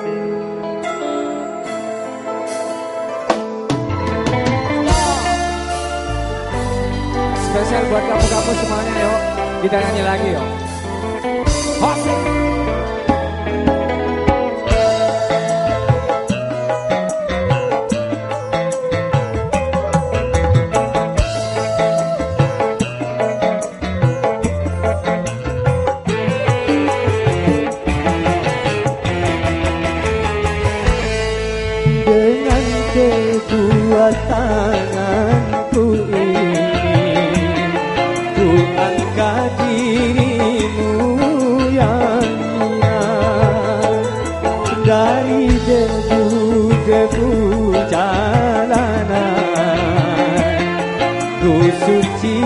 Spesial buat kamu-kamu semuanya yuk. Kita nyanyi lagi yuk. Hot! suci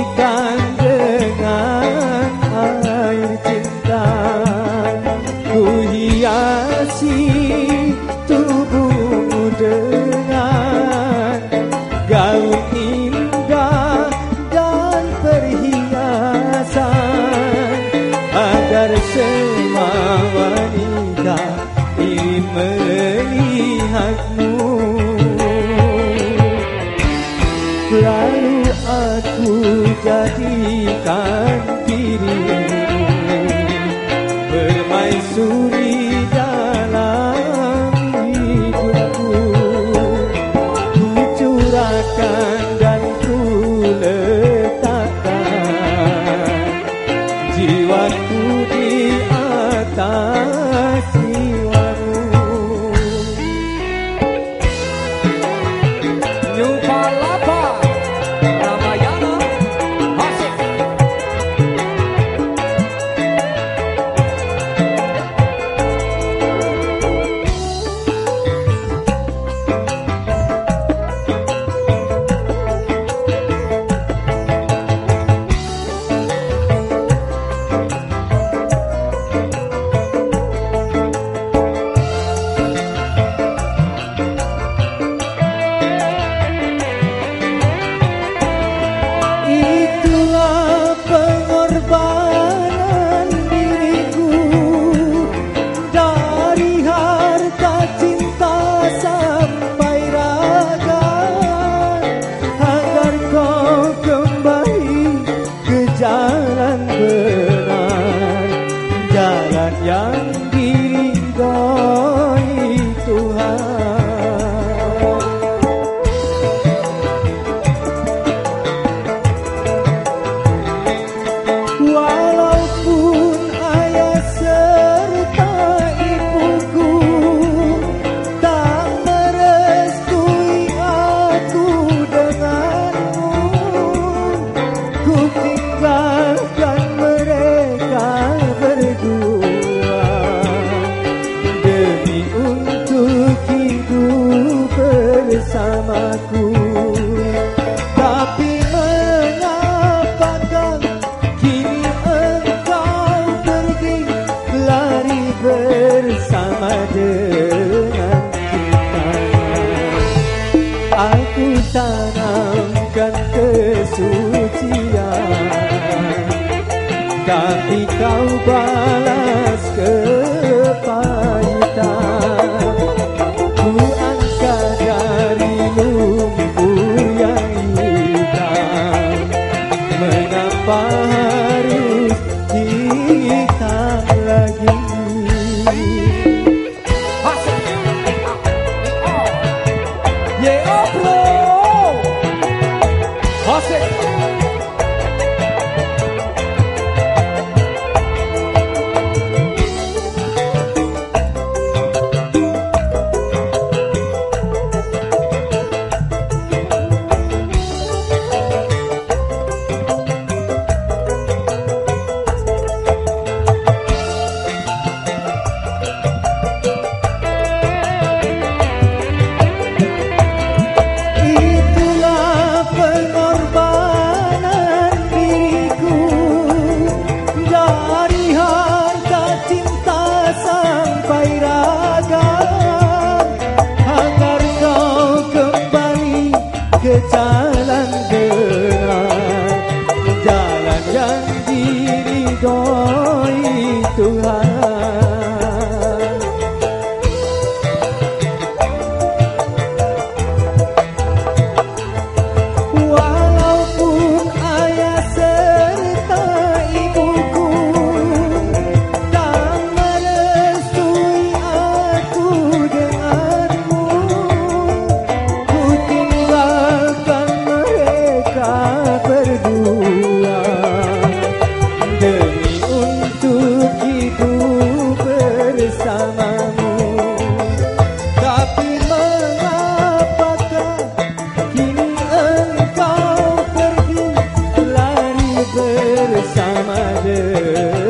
jiwaku di atas jiwaku. Nyupalah Tapi kau balas kepahitan. Ku angkat darimu lumpur yang hitam. Mengapa harus hitam lagi?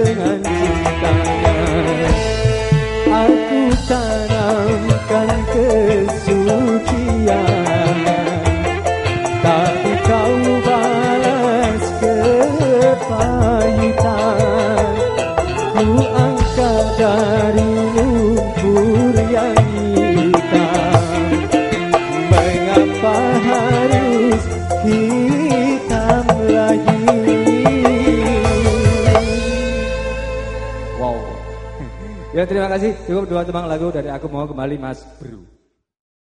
dengan cintanya Aku tanamkan kesukaan terima kasih. Cukup dua tembang lagu dari aku mau kembali Mas Bro.